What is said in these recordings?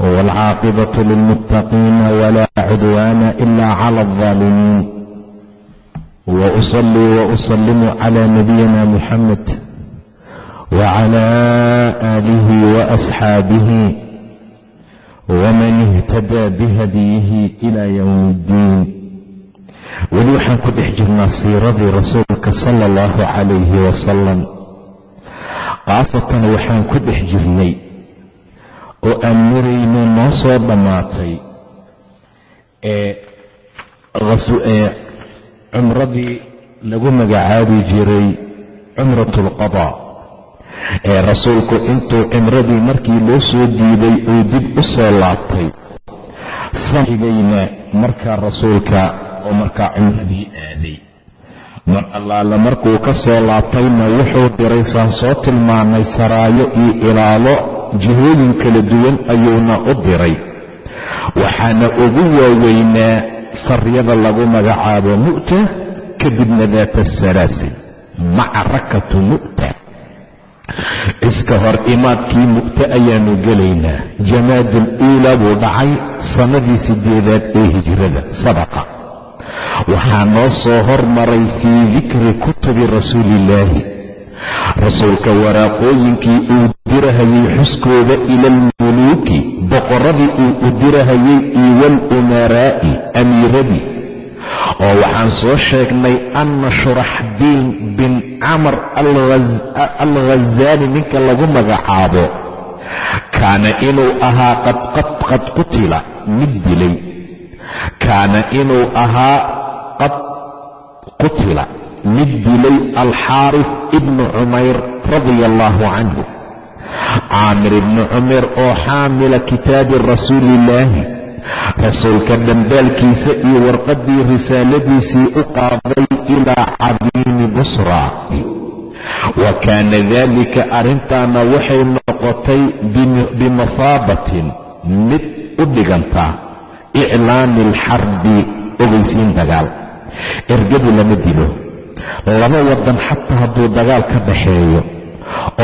والعاقبة للمتقين ولا عدوان إلا على الظالمين وأصلي وأسلم على نبينا محمد وعلى آله وأصحابه ومن اهتدى بهديه إلى يوم الدين weli waxaan ku dhex jirnaa siiradii rasuulka sala allahu calayhi wasalam khaasatan waxaan ku dhex jirnay oo aan marayno noo soo dhammaatay ee cumradii lagu magacaabi jiray cumratulqadaa ee rasuulku intuu cimradii markii loo soo diiday uu dib u soo laabtay samigayna markaa rasuulka oo markaa cumradii aaday. Mar allaala markuu ka soo laabtayna wuxuu diray saan soo tilmaanay saraayo iyo ilaalo jihooyin kala duwan ayuuna u diray. Waxaana ugu waaweynaa saryada lagu magacaabo mu'ta kadibna daata salaasil macrakatu mu'ta. Iska hor imaadkii mu'ta ayaanu gelaynaa. Jamaadul uulaa buu dhacay sannadii sideedaad ee hijrada sadaqa. Waxaa noo soo hormaray fii dikri kutubi rasuuliillaahi rasuulka waraaqooyinkii uu dirahayey xuskooda ila almuluuki boqorradii uu u dirahayey iyo walumaraa'i amiiradii. Oo waxaan soo sheegnay anna shuraxbiin bin camar alghazaali ninka lagu magacaabo. Kaana inuu ahaa qad qutila mid dilay. Kaana inuu ahaa qad qutila mid dilay alxaarif ibnu cumayr radia allaahu canhu caamir ibnu cumayr oo xaamila kitaabi rasuuliillaahi rasuulka dhambaalkiisa iyo warqaddii risaaladiisii u qaaday ilaa cadiimi busra. Wa kaana daalika arrintaana waxay noqotay bimahaabatin mid u dhiganta iclaani alxarbi ogeysiin dagaal. Ergadu lama dilo laba waddan xataa hadduu dagaal ka dhaxeeyo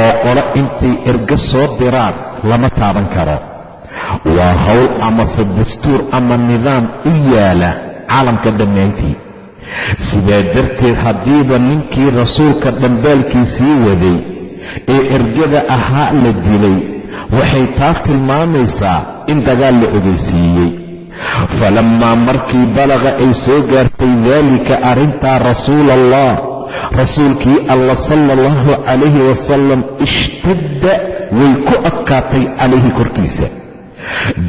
oo qolo intay ergo soo diraan lama taaban karo. Waa howl amase dastuur ama nidaam u yaalla caalamka dhammaantii. Sidaa darteed haddiiba ninkii rasuulka dhambaalkiisii waday ee ergada ahaa la dilay waxay taa tilmaamaysaa in dagaal la ogeysiiyey falammaa markii balaqa ay soo gaartay daalika arrintaa rasuula allah rasuulkii alla sala allahu calayhi wasalam ishtadda way ku adkaatay calayhi korkiisa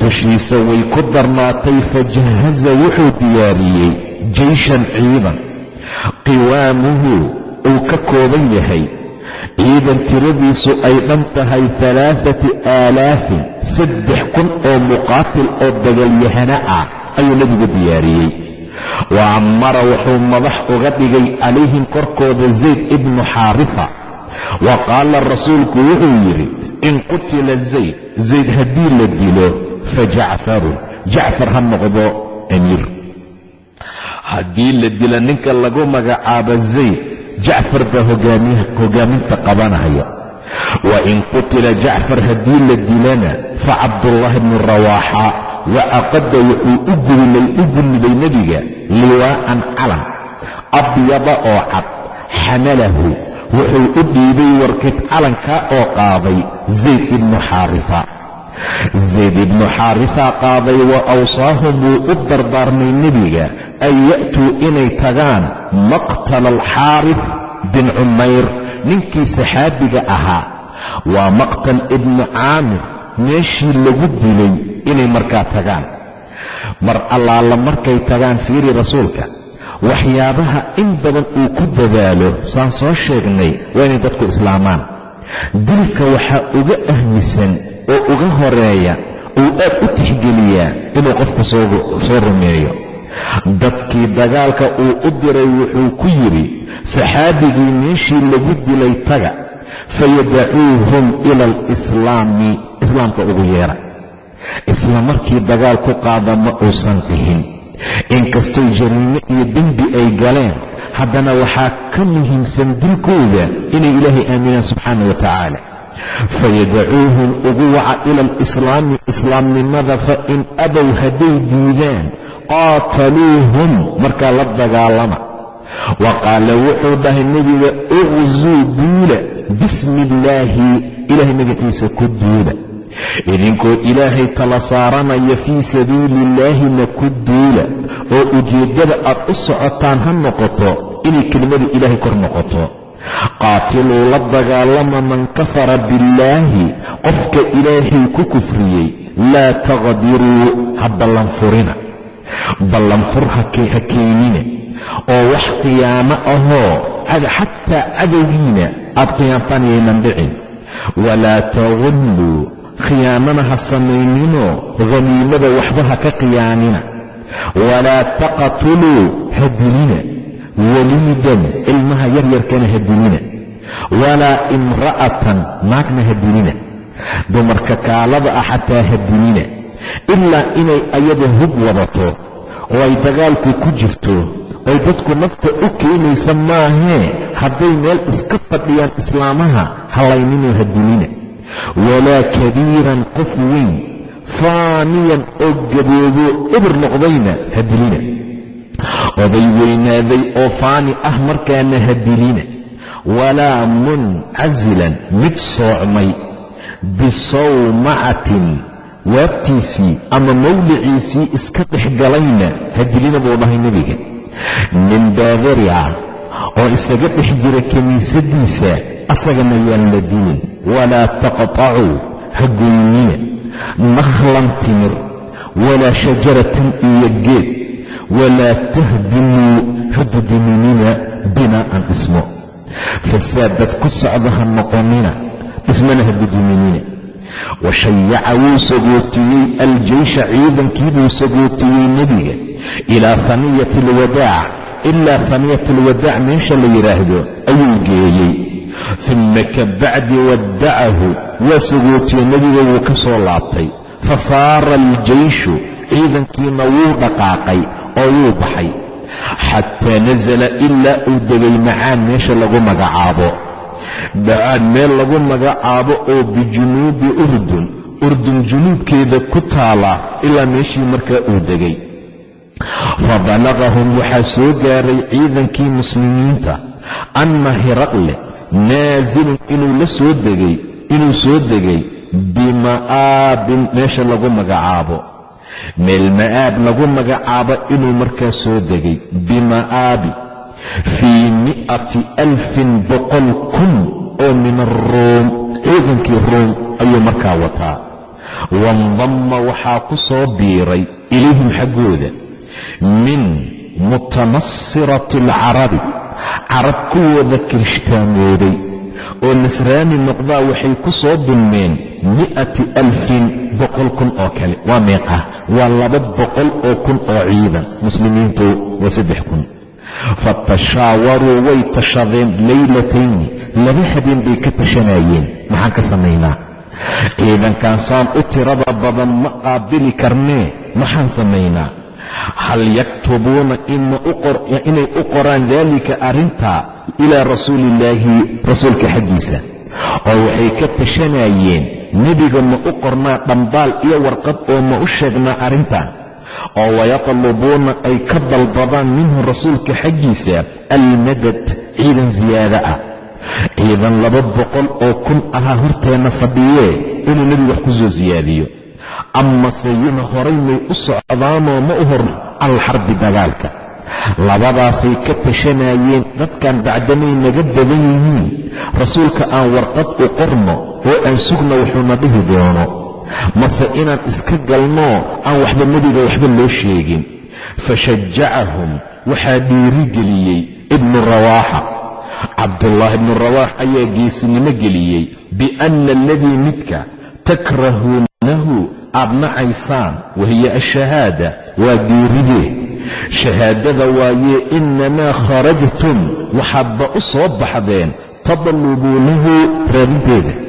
dushiisa way ku darnaatay fajahaza wuxuu diyaariyey jeyshan ciidan qiwaamuhu uu ka kooban yahay ciidan tiradiisu ay dhan tahay alaaati aalaafin saddex kun oo muqaatil oo dagalyahana ah ayuu nebigu diyaariyey. Wa amara wuxuu madax uga dhigay calayhim korkooda zayd ibnu xaarifa. Wa qaala rasuulku wuxuu yidhi in qutila zayd zayd haddii la dilo fa jacfarun jacfar ha noqdo amiir. Haddii la dilo ninka lagu magacaabo zayd jacfar baa hogaaminta qabanaya wa in qutila jacfar haddii la dilana fa cabdullaahi bnu rawaaxa wa caqada wuxuu u gulmay nebiga liwaa'an calan abyada oo cad xamalahu wuxuu u dhiibay warkid calanka oo qaaday zayd ibnu xaarifa zayd ibnu xaarifa qaaday wa awsaahum wuu u dardaarmay nebiga an ya'tuu inay tagaan maqtala alxaarif bin cumayr ninkii saxaabiga ahaa waa maqtal ibnu caamir meeshii lagu dilay inay markaa tagaan mar allaala markay tagaan fiiri rasuulka waxyaabaha in badan uu ku dadaalo saan soo sheegnay waa inay dadku islaamaan dilka waxaa uga ahmisan oo uga horreeya uu aad u tixgeliyaa inuu qofka soo rumeeyo dadkii dagaalka uu u diray wuxuu ku yidhi saxaabigii meeshii lagu dilay taga fayadacuuhum ila alislaami islaamka ugu yeera. Isla markii dagaal ku qaada ma uusan dhihin inkastoo jariime iyo dembi ay galeen haddana waxaa ka muhiimsan dilkooda inay ilaahay aaminaan subxaana wa tacaala. Fayadacuuhum ugu waca ila alislaami islaamnimada fa in abow hadday diidaan qaataluuhum markaa la dagaalama wa qaala wuxuu dhahay nebiga uqzuu duula bismi illaahi ilaahay magaciisa ku duula idinkoo ilaahay tala saaranaya fii sabiili illaahina ku duula oo ujeeddada aad u socotaan ha noqoto inay kelimada ilaahay kor noqoto qaatiluu la dagaalama man kafara billaahi qofka ilaahay ku kufriyey laa taqdiruu ha ballanfurina ballanfur ha keenina oo wax qiyaamo ahoo xataa cadowgiina aad qiyaamtaan yaynan dhicin. Walaa tagulluu khiyaamana ha samayninoo haniimada waxba ha ka qiyaamina. Walaa taqtuluu ha dilina waliidan ilmaha yaryarkana ha dilina. Walaa imra'atan naagna ha dilina. Dumarka kaalada ah xataa ha dilina ilaa inay ayada hub wadato oo ay dagaalku ku jirto oy dadku nafta u keenaysa maahee hadday meel iska fadhiyaan islaamaha hallayninoo ha dilina walaa kabiiran qof weyn faaniyan oo gaboobo eber noqdayna ha dilina oday weynaaday oo faani ah markaana ha dilina walaa muncasilan mid soocmay bisawmacatin waabtiisii ama mawliciisii iska dhex galayna ha dilina buu dhahay nebiga. Nin baadari ah oo isaga dhex jira kiniisadiisa asagana yaan la dilin walaa taqtacuu ha goynina. Nakhlan timir walaa shajaratan iyo geed. Walaa tahdimuu ha duduminina binaa'an dhismo. Fasaadad ku socda ha noqonina dhismana ha duduminina washayaca wuu sagootiyey aljeysha ciidankii buu sagootiyey nebiga ilaa haniyati alwadaac ilaa haniyati alwadaac meesha la yidhaahdo ayuu geeyey uma ka bacdi waddacahu waa sagootiyey nebiga wuu ka soo laabtay fa saara aljeyshu ciidankiina wuu dhaqaaqay oo wuu baxay xataa nasala ilaa uu degay macaan meesha lagu magacaabo macaan meel lagu magacaabo oo bijunuubi urdun. Urdun junuubkeeda ku taala ilaa meeshii markaa uu degay. Fa balaqahum waxaa soo gaaray ciidankii muslimiinta. Anna hiraqle naasilun inuu la soo degay inuu soo degay bima'aabin meesha lagu magacaabo. Meel ma'aab lagu magacaabo inuu markaa soo degay. Bima'aabi fii mi'ati alfin boqol kun oo min aruum ciidankii ruum ayuu markaa wataa. Waindamma waxaa ku soo biiray ilayhim xaggooda min mutanasirati alcarabi carab kuwooda kirishtaamooday oo nasraani noqdaa waxay ku soo dulmeen mi'ati alfin boqol kun oo kale. Waa meeqa waa laba boqol oo kun oo ciidan muslimiintu waa saddex kun fatashaawaruu way tashadeen laylatayni laba habeen bay ka tashanayeen maxaan ka samaynaa ciidankan saan u tirada badan ma qaabili karnee maxaan samaynaa hal yaktubuuna inay u qoraan daalika arrintaa ilaa rasuuliillaahi rasuulka xaggiisa oo waxay ka tashanayeen nebiga ma u qornaa dhambaal iyo warqad oo ma u sheegnaa arrintan oo wayatlubuuna ay ka dalbadaan minhu rasuulka xaggiisa almadad ciidan siyaada ah. Ciidan laba boqol oo kun ahaa horteenna fadhiyee inuu nebigu wax ku soo siyaadiyo. Amase yuna horay may u socdaanoo ma u hor alxarbi dagaalka labadaasay ka tashanayeen dadkan bacdamay naga badan yihiin. Rasuulka aan warqad u qorno oo aan sugna wuxuuna dhihi doono mase inaan iska galnoo aan waxba nebiga waxba loo sheegin. Fashajacahum waxaa dhiirigeliyey ibnu rawaaxa cabdullaahi ibnu rawaax ayaa geesinimo geliyey bianna aladii midka takrahuunahu aad nacaysaan wahiya ashahaada waa geeridee shahaadada waayee innamaa kharajtum waxaadba u soo baxdeen tadlubuunahu raadinteeda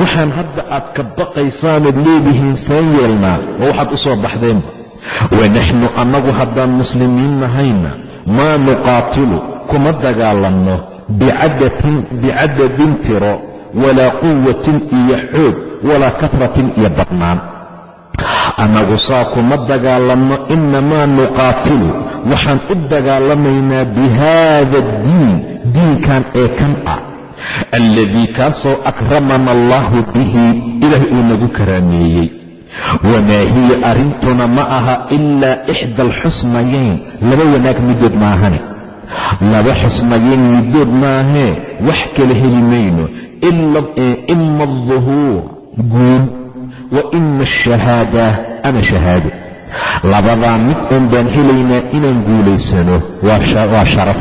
waxaan hadda aad ka baqaysaanad leedihiin saan yeelnaa ma waxaad u soo baxdeenba wanaxnu annagu haddaan muslimiin nahayna maa nuqaatilu kuma dagaalanno bicadadin tiro walaa quwatin iyo xoog walaa kafratin iyo badnaan. Annagu saa kuma dagaalanno innamaa nuqaatilu waxaan u dagaalamaynaa bihaada addiin diinkan ee kan ah alladii kaasoo akramana allaahu bihi ilaahay uu nagu karaameeyey. Wamaa hiya arrintuna ma aha ilaa ixda alxusnayayn laba wanaag middood maahane. Laba xusnayayn middood maahee wax kala heli mayno. Ima alduhuur guul. Wa ima ashahaada ama shahaado labadaa mid uun baan helaynaa inaan guulaysano waa sharaf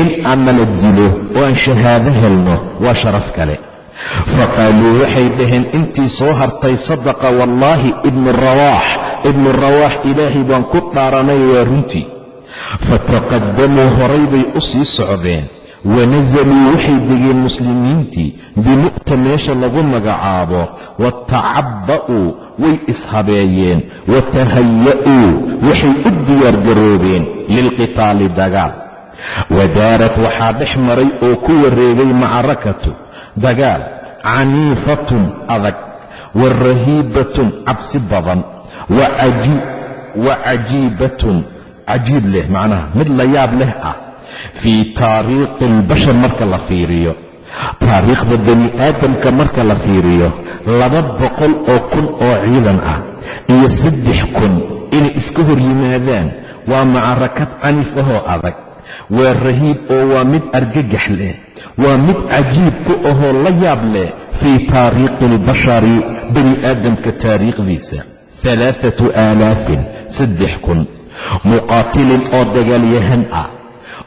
in aana la dilo oo aan shahaado helno waa sharaf kale. Faqaaluu waxay dhaheen intii soo hartay sadaqa wallaahi ibnu rawaax ibnu rawaax ilaahay baan ku dhaaranay waa runtii. Fataqadamuu horay bay u sii socdeen. Wanasaluu waxay degeen muslimiintii bimu'ta meesha lagu magacaabo watacabba'uu way ishabeeyeen. Watahaya'uu waxay u diyaargaroobeen lilqitaali dagaal wadaarat waxaa dhex maray oo ku wareegay macrakatu dagaal caniifatun adag wa rahiibatun cabsi badan wa cajiibatun cajiib leh macnaha mid la yaab leh ah fii taariikhi albashar marka la fiiriyo taariikhda bani aadamka marka la fiiriyo laba boqol oo kun oo ciidan ah iyo saddex kun inay iska hor yimaadaan waa macrakad canif ahoo adag waa rahiib oo waa mid argagax leh. Waa mid cajiib ku ahoo la yaab leh fii taariikhi albashari bani aadamka taariikhdiisa. Alaaatu aalaafin saddex kun. Muqaatilin oo dagaalyahan ah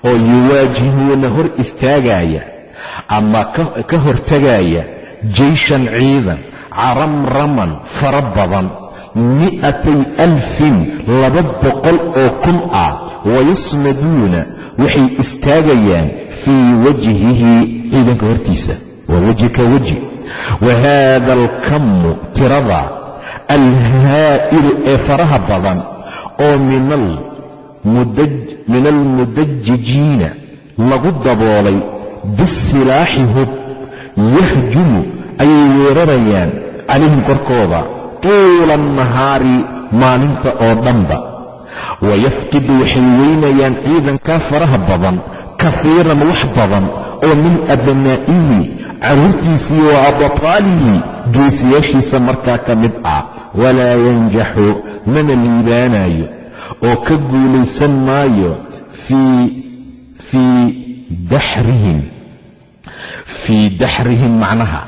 oo yuwaajihuuna hor istaagaya ama ka hortagaya jeyshan ciidan caramraman fara badan mi'atay alfin laba boqol oo kun ah wayasmaduuna waxay istaagayaan fii wajhihi ciidanka hortiisa. Waa weji ka weji wa haada alkammu tirada alhaa'ilu ee faraha badan oo min almudajijiina lagu daboolay bisilaaxi hub yahjumu ayay weerarayaan calayhim korkooda tuula annahaari maalinta oo dhanba wayafqidu waxay weynayaan ciidankaa faraha badan kafiiran wax badan oo min abnaa'ihi carruurtiisii wa abtaalihi geesiyaashiisa markaa ka mid ah walaa yanjaxu mana liibaanayo oo ka guulaysan maayo fii daxrihim macnaha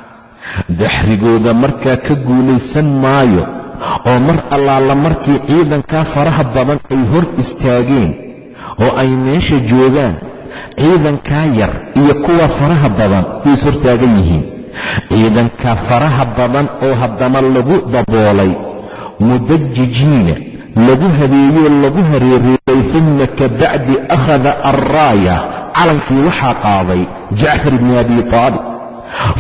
daxrigooda markaa ka guulaysan maayo oo mar allaala markii ciidankaa faraha badan ay hor istaageen oo ay meesha joogaan ciidankaa yar iyo kuwa faraha badan way is hortaagan yihiin. Ciidankaa faraha badan oo haddana lagu daboolay mudajijiina lagu habeeyoo lagu hareereeyey uma kabacdi akhada alraaya calankii waxaa qaaday jacfar ibni abi taalib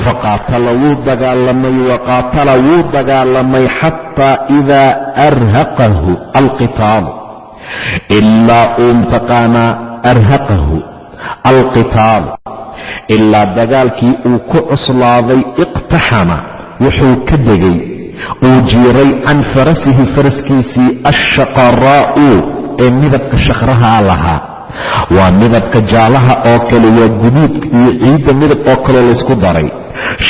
faqaatala wuu dagaalamay waqaatala wuu dagaalamay xataa idaa arhaqahu alqitaalu ilaa uu mtaqaanaa arhaqahu alqitaalu ilaa dagaalkii uu ku cuslaaday iqtaxama wuxuu ka degay uu jiiray can farasihi faraskiisii ashaqaraa'u ee midabka shakhrahaa lahaa waa midabka jaalaha oo kale waa guduud iyo ciidda midab oo kaleo laysku daray.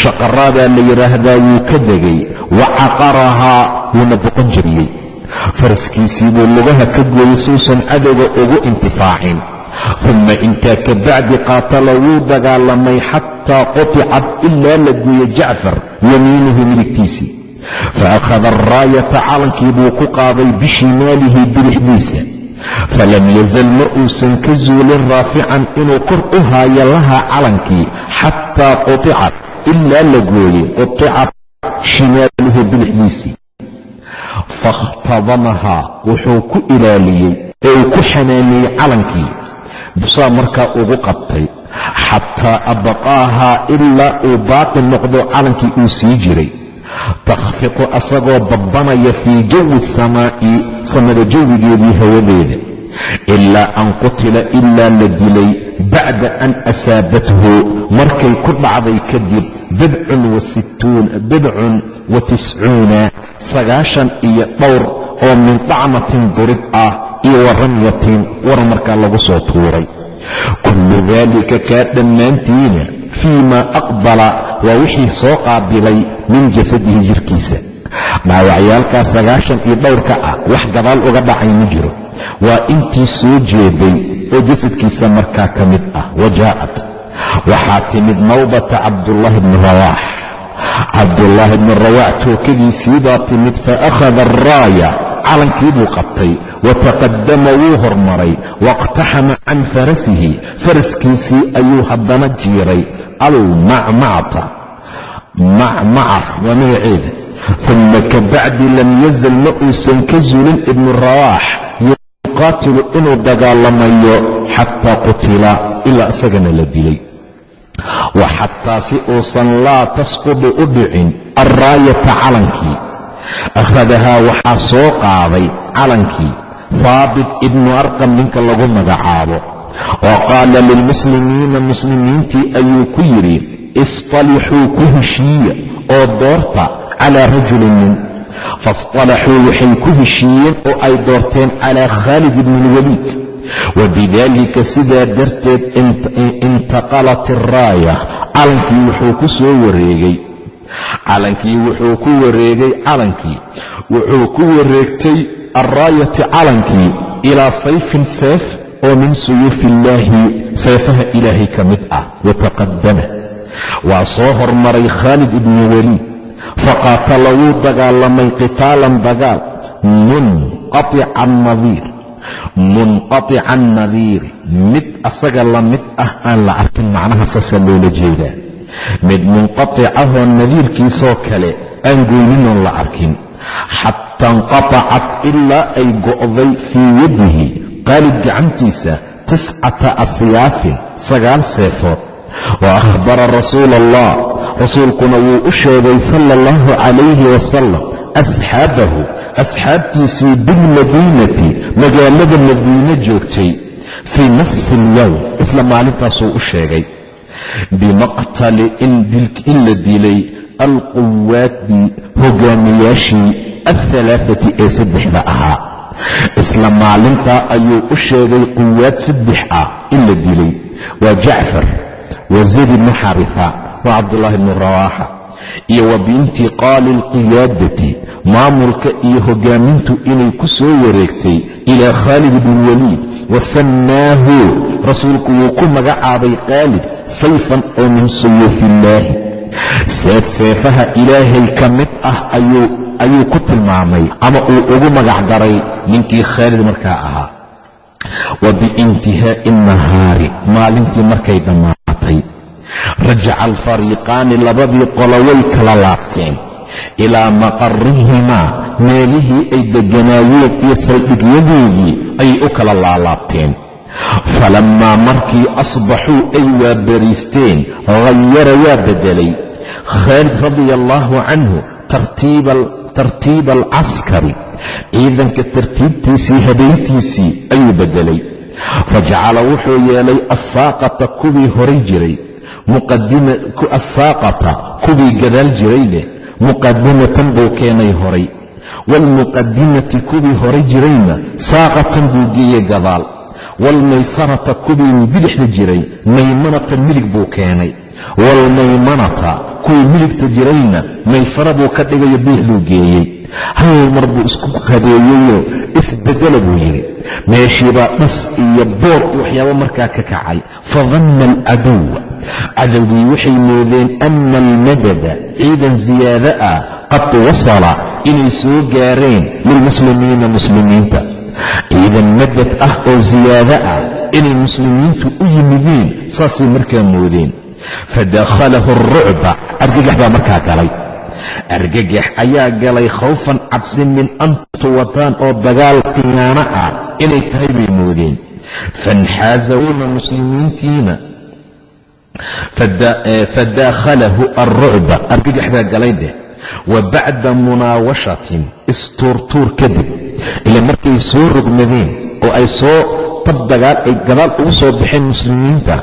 Shaqaraadaa la yidhaahdaa wuu ka degay wa caqarahaa wuuna boqon jiriyey faraskiisii buu lugaha ka gooyey suusan cadowga ugu intifaacin. Uma intaa ka bacdi qaatala wuu dagaalamay xataa quticad ilaa la gooye jacfar yamiinuhu midigtiisii fa akhada alraayata calankii buu ku qaaday bishimaalihi bidixdiisa falam yazal ma uusan ka zuulin raafican inuu kor u haayo lahaa calankii xataa quticad ilaa la gooyey quticad shimaaluhu bidixdiisii fakhtadamahaa wuxuu ku ilaaliyey ee uu ku xanaaniyey calankii busaa markaa ugu qabtay xataa abqaahaa ilaa uu baaqi noqdo calankii uu sii jiray takhfiqu asagoo babbanaya fii jawi samaa'i samada jawigeedii hawadeeda. Ilaa an qutila ilaa la dilay bacda an asaabathu markay ku dhacday kadib bidcun wa tiscuuna sagaashan iyo dhowr oo min dacmatin durid ah iyo wa ramyatin war markaa lagu soo tuuray. Kullu daalika kaa dhammaantiina fii maa aqbala waa wixii soo qaabilay min jasadihi jirkiisa. Dhaawacyaalkaa sagaashan iyo dhowrka ah wax gadaal uga dhacay ma jiro. Waa intii soo jeeday oo jasadkiisa markaa ka mid ah wajaa'at. Waxaa timid nawbata cabdullaahi bni rawaax cabdullaahi bni rawaax tookadiisiibaa timid fa akhada araaya calankii buu qabtay wataqadama wuu hormaray wاqtaxama can farasihi faraskiisii ayuu haddana jiiray. Almacmacta macmaca waa magaceeda. Uma kabacdi lam yazal ma uusan ka zulin ibnu rawaax yuqaatilu inuu dagaalamayo xataa qutila ilaa isagana la dilay. Wa xataa si uusan laa tasqudu u dhicin alraayata calankii akhadahaa waxaa soo qaaday calankii haabit ibnu arqam ninka lagu magacaabo oo qaala lilmuslimiina muslimiintii ayuu ku yidhi isطalixuu ku heshiiya oo doorta calaa rajulin nin faاsطalaxuu waxay ku heshiiyeen oo ay doorteen calaa khaalid ibni اlwaliid wabidaalika sidaa darteed intaqalat araaya calankii wuxuu ku soo wareegay calankii wuxuu ku wareegay calankii. Wuxuu ku wareegtay alraayati calankii ilaa sayfin seef oo min suyuufi illaahi seefaha ilaahay ka mid ah wataqadama waa soo hormaray khaalid ibnu waliid. Faqaatala wuu dagaalamay qitaalan dagaal. Munqatica nadiir. Munqatica nadiiri mid asaga la mid ah aan la arkin macnaha saasaa loola jeedaa mid munqaticahoo nadiirkiisoo kale aan goyninoon la arkin. Xata inqatacat ilaa ay go'day fii yadihi qaalid gacantiisa tiscata asyaafin sagaal seefood. Wa akhbara rasuula allah rasuulkuna wuu u sheegay sala allahu calayhi wasalam asxaabahu asxaabtiisii bilmadiinati magaalada madiine joogtay fii nafsi alyowm isla maalintaasuu u sheegay bimaqtali in la dilay alquwaadi hogaamiyaashii alhalaaati ee saddexda ahaa isla maalintaa ayuu u sheegay quwaad saddex ah in la dilay waa jacfar wa zayd ibnu xarifa waa cabdullaahi bnu rawaaxa iyo wa biintiqaali alqiyaadati maamulka iyo hogaamintu inay ku soo wareegtay ilaa khaalid ibni waliid wa sammaahu rasuulku wuu ku magacaabay khaalid sayfan oo min suyuufi illaahi seef seefaha ilaahay ka mid ah ayuu ku tilmaamay ama uu ugu magac daray ninkii khaalid markaa ahaa wa biintihaa'i annahaari maalintii markay dhammaatay rajaca alfariiqaani labadii qolo way kala laabteen ilaa maqarihimaa meelihii ay degganaayeen iyo saldhigyadoodii ayay u kala laalaabteen. Falammaa markii asbaxuu ay waabariisteen hayara waa beddelay khaalid radia allaahu canhu tartiiba alcaskari ciidanka tartiibtiisii habeyntiisii ayuu beddelay fajacala wuxuu yeelay assaaqata kuwii horay jiray assaaqata kuwii gadaal jiray leh muqadimatan buu keenay horay waalmuqadimati kuwii horay jirayna saaqatan buu geeyey gadaal waalmaysarata kuwii bidixda jiray maymanatan midig buu keenay waalmaymanata kuwii midigta jirayna maysara buu ka dhigayo bidixduu geeyey hal mar buu isku habeeyeyoo isbedela buu yidhi. Meeshiibaa dhas iyo boor iyo waxyaabo markaa ka kacay. Fadanna alcaduwa cadowgii waxay moodeen ana almadada ciidan siyaado ah qad wasala inay soo gaareen lilmuslimiina muslimiinta. Ciidan madad ah oo siyaado ah inay muslimiintu u yimideen saasay markaa moodeen. Fadakhalahu arucba argagax baa markaa galay argagax ayaa galay khawfan cabsi min an tuwataan oo dagaal khiyaano ah. Inay tahay bay moodeen. Fanxaazawna muslimiintiina. Fadaakhalahu alrucba argagax baa galay dheh wa bacda munaawashatin istuurtuur kadib. Ila markay soo rogmadeen oo ay soo tab dagaal ay gadaal ugu soo baxeen muslimiinta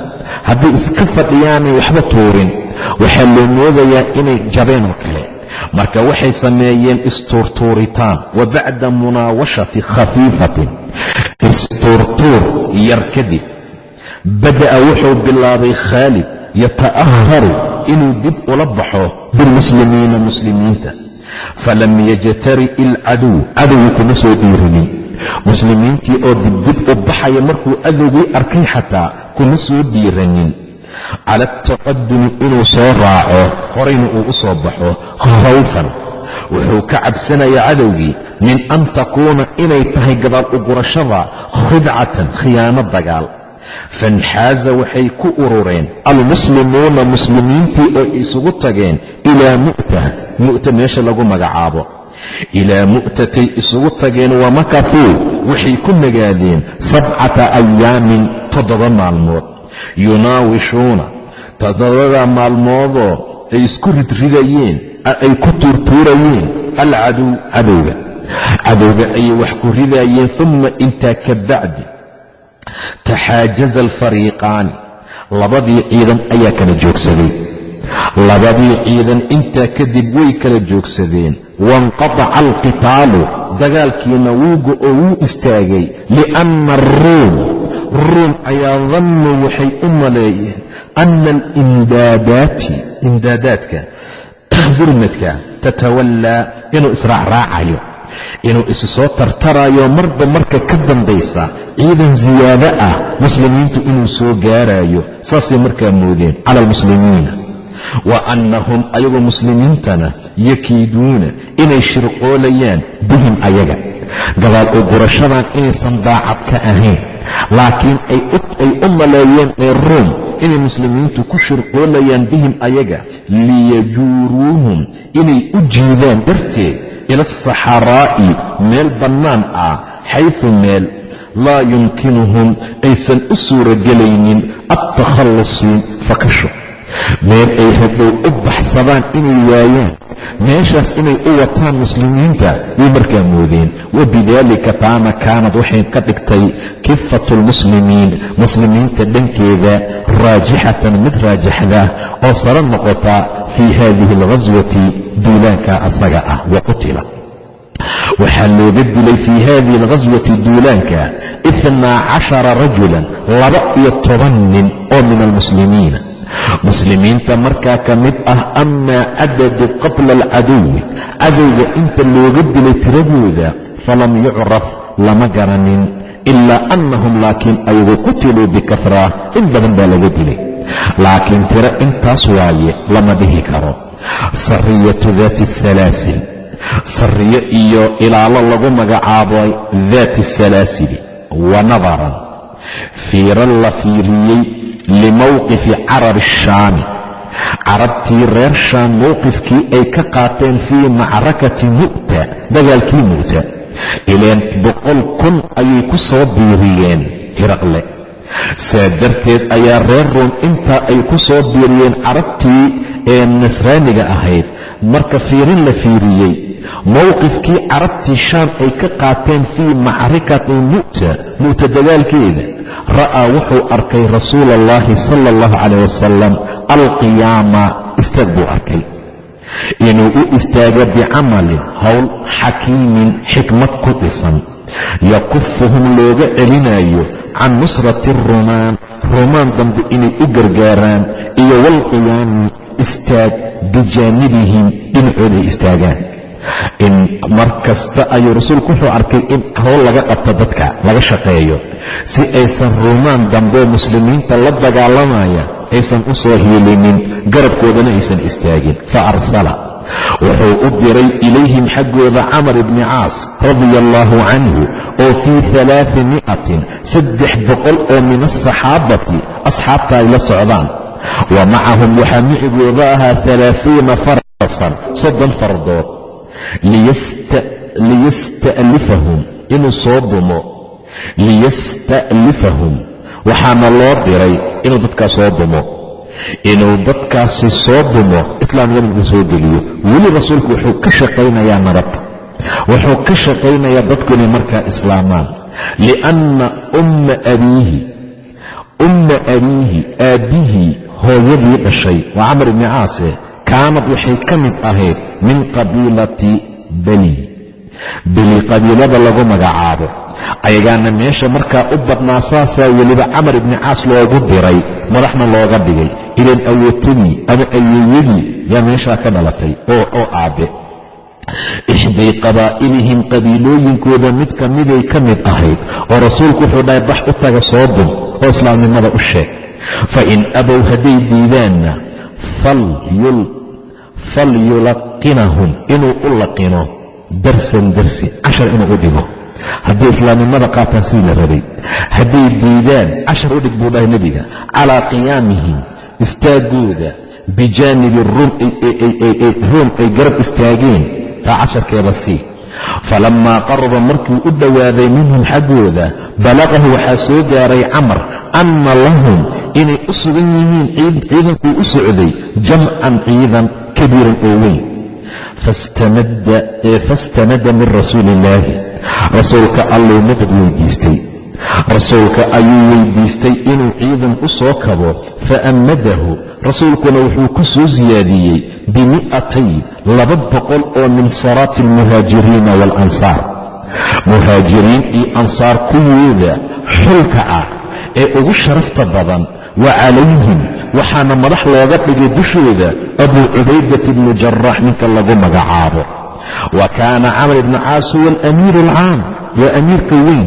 hadday iska fadhiyaanay waxba tuurin waxaa loo moodayaa inay jabeen oo kale. Marka waxay sameeyeen istuurtuuritaan wa bacda munaawashati khafiifatin. Istuurtuur yar kadib bada'a wuxuu bilaabay khaalid yata'aharu inuu dib ula baxo bilmuslimiina muslimiinta. Falam yajtari ilcaduw cadowgii kuma soo dhiirinin muslimiintii oo dibdib u baxaya markuu adowgii arkay xataa kuma soo dhiiranin cala ataqadumi inuu soo raaco horayna uu u soo baxo khawfan wuxuu ka cabsanaya cadowgii min an takuuna inay tahay gadaal u gurashada khidcatan khiyaano dagaal fanxaaza waxay ku urureen almuslimuuna muslimiintii oo isugu tageen ilaa mu'ta mu'ta meesha lagu magacaabo ilaa mu'tatay isugu tageen wamakafuu waxay ku nagaadeen sabcata ayaamin toddoba maalmood yunaawishuuna toddobada maalmoodoo ay isku ridridayeen ay ku tuurtuurayeen alcadow cadowga. Cadowga ayay wax ku ridayeen uma intaa ka bacdi taxaajaza alfariiqaani. Labadii ciidan ayaa kala joogsaday labadii ciidan intaa kadib way kala joogsadeen. Wainqataca alqitaalu dagaalkiina wuuga oo wuu istaagay lianna aruum ruum ayaa dannuu waxay u maleeyeen ana alimdaadaati imdaadaadka gurmadka tatawallaa inuu israacraacayo inuu isu soo tartarayo marba marka ka dambaysa ciidan siyaado ah muslimiintu inuu soo gaarayo saasay markaa moodeen cala almuslimiina. Wa annahum ayagoo muslimiintana yakiiduuna inay shirqoolayaan bihim ayaga. Gadaal u gurashadan inaysan daacad ka ahayn laakiin ay u maleeyeen ee ruum inay muslimiintu ku shirqoolayaan bihim ayaga liyajuuruuhum inay u jiidaan darteed ila asaxaraa'i meel bannaan ah xaysu meel laa yumkinuhum aysan u suuragelaynin altakhallusi fakasho meel ay hadhow u baxsadaan inay waayaan meeshaas inay u wataan muslimiinta way markaa moodeen. Wabidaalika taana kaanad waxay ka dhigtay kifatu lmuslimiin muslimiinta dhankeeda raajixatan mid raajaxda oo saro noqota fii haadihi alghaswati duulaanka asaga ah wa qutila. Waxaa looga dilay fii hadihi alghaswati duulaanka itnaa cashara rajulan laba iyo toban nin oo min almuslimiina muslimiinta markaa ka mid ah amaa cadadu qatla alcaduwi cadowga inta looga dilay tiradooda falam yucraf lama garanin ilaa annahum laakiin ayagu qutiluu bikafra in badan baa laga dilay. Laakiin tiro intaas waaye lama dhihi karo. Sariyatu daati asalaasil sariyo iyo ilaalo lagu magacaabo daati asalaasili wa nadaran fiiran la fiiriyey limowqifi carabi ashaami carabtii reer shaam mowqifkii ay ka qaateen fii macrakati mu'ta dagaalkii mu'ta ileen boqol kun ayay ku soo biiriyeen hiraqle saa darteed ayaa reer ruum intaa ay ku soo biiriyeen carabtii ee nasraaniga ahayd marka fiirin la fiiriyey mowqifkii carabtii shaam ay ka qaateen fii macrikati mu'ta mu'ta dagaalkeeda ra'aa wuxuu arkay rasuula allahi sala allahu calayh wasalam alqiyaama istaag buu arkay. Inuu u istaago bicamalin howl xakiimin xikmad ku dhisan. Yakufuhum looga celinayo can nusrati rumaan rumaan dambe inay u gargaaraan iyo walqiyaami istaag bijaanibihim dhinacooday istaagaan in mar kasta ayuu rasuulku wuxuu arkay in howl laga qabto dadka laga shaqeeyo. Si aysan ruumaan dambe muslimiinta la dagaalamaya aysan u soo hiilinin garabkoodana aysan istaagin. Fa arsala. Wuxuu u diray ilayhim xaggooda camar ibni caas radia allaahu canhu oo fii alaai mi'atin saddex boqol oo min asaxaabati asxaabta ay la socdaan. Wa macahum waxaa micigooda ahaa alaaثuuna far soddon fardood liyasta'lifahum. Inuu soo dumo. Liyasta'lifahum. Waxaana loo diray inuu dadkaas soo dumo. Inuu dadkaasi soo dumo islaamnimada soo geliyo weli rasuulku wuxuu ka shaqaynayaa nabad. Wuxuu ka shaqaynayaa dadku inay markaa islaamaan. Lianna umma abiihi umma abiihi aabbihii hooyadii dhashay. Waa camar ibni caase kaanad waxay ka mid ahayd min qabiilati beli beli qabiilada lagu magacaabo ayagaana meesha markaa u badnaa saasaa weliba camar ibni caas loogu diray madaxna looga dhigay ilan awootadii ama ayeeyadii yaa meeshaa ka dhalatay oo aabbe ixday qabaa'ilihim qabiilooyinkooda mid ka miday ka mid ahayd oo rasuulku wuxuu dhahay bax u taga soo dun oo islaamnimada u sheeg fa in abow hadday diidaanna falyulaqinahum inuu u laqino darsan darsi cashar inuu u dhigo. Hadday islaamnimada qaataan sidii la rabay hadday diidaan cashar u dhig buu dhahay nebiga calaa qiyaamihim istaagooda bijaanibi ruum ay garab istaageen taa casharkeeda sii. Falammaa qaraba markuu u dhowaaday minhum xaggooda balaqahu waxaa soo gaaray camar anna lahum inay u sugan yihiin ciidankuu u socday jamcan ciidan kabiiran oo weyn fastanada min rasuuli illaahi rasuulka alluu madad weydiistay rasuulka ayuu weydiistay inuu ciidan u soo kabo faamadahu rasuulkuna wuxuu ku soo siyaadiyey bimi'atay laba boqol oo min saraati almuhaajiriina waalansaar muhaajiriin iyo ansaar kuwooda xulka ah ee ugu sharafta badan wa calayhim waxaana madax looga dhigay dushooda abuu cubaydat ibnu jaraax ninka lagu magacaabo. Wa kaana camar ibnu caas huwa alamiiru alcaam waa amiirka weyn.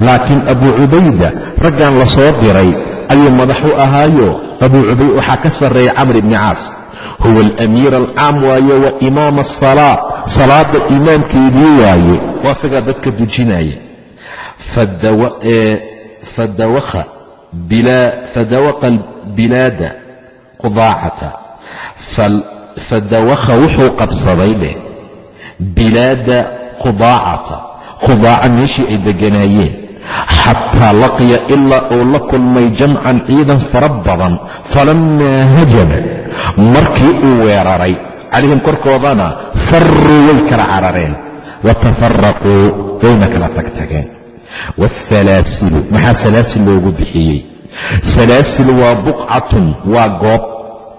Laakiin abuu cubayda raggan la soo diray ayuu madax u ahaayo. Abuu cubayd waxaa ka sarreeya camr ibni caas. Huwa alamiir alcaam waaye wa imaama asalaa salaada imaamkeedii waaye. Waa isagaa dadka dujinaya fadawaqa bilaada qudaacata. Fadawakha wuxuu qabsaday dheh bilaada qudaacata. Khudaaca meeshii ay degganaayeen xataa laqiya ilaa uu la kulmay jamcan ciidan fara badan falammaa hajama. Markii uu weeraray calayhim korkoodana farruu way kala carareen. Wa tafaraquu wayna kala tagtageen. Waasalaasilu maxaa salaasil loogu bixiyey salaasil waa buqcatun waa goob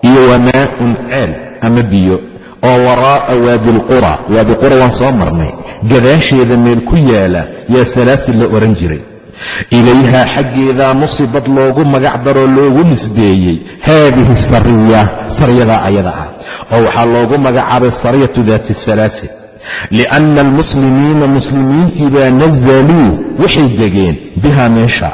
iyo wamaa'un ceel ama biyo oo waraa'a waadiilqura waadiqura waan soo marnay. Gadaasheeda meel ku yaalla yaa salaasil la ohan jiray. Ilayhaa xaggeedaa nusibad loogu magac daroo loogu nisbeeyey. Haadihi sariya saryadaa ayada ah. Oo waxaa loogu magacaabay sariyatu daati salaasil lianna almuslimiina muslimiintii baa nazaluu waxay degeen bihaa meesha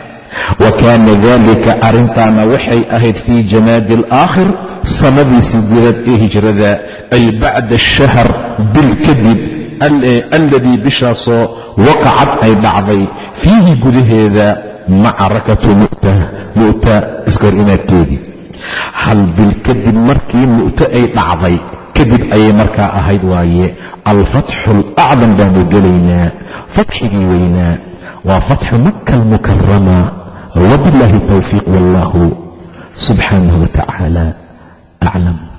wa kaana daalika arrintaana waxay ahayd fii jamaadi alaakhir sanadii sideedaad ee hijrada ay bacda ashahar bil kadib alladii bishaasoo waqacad ay dhacday fiihi gudaheeda macrakatu mu'ta mu'ta iska hor imaadkeedii hal bil kadib markii mu'to ay dhacday kadib ayay markaa ahayd waaye alfatxu alacdam baanu gelaynaa fatxigii weynaa waa fatxu maka almukarama wabiاllaahi towfiiq wallahu subxaanahu wa tacaala aclam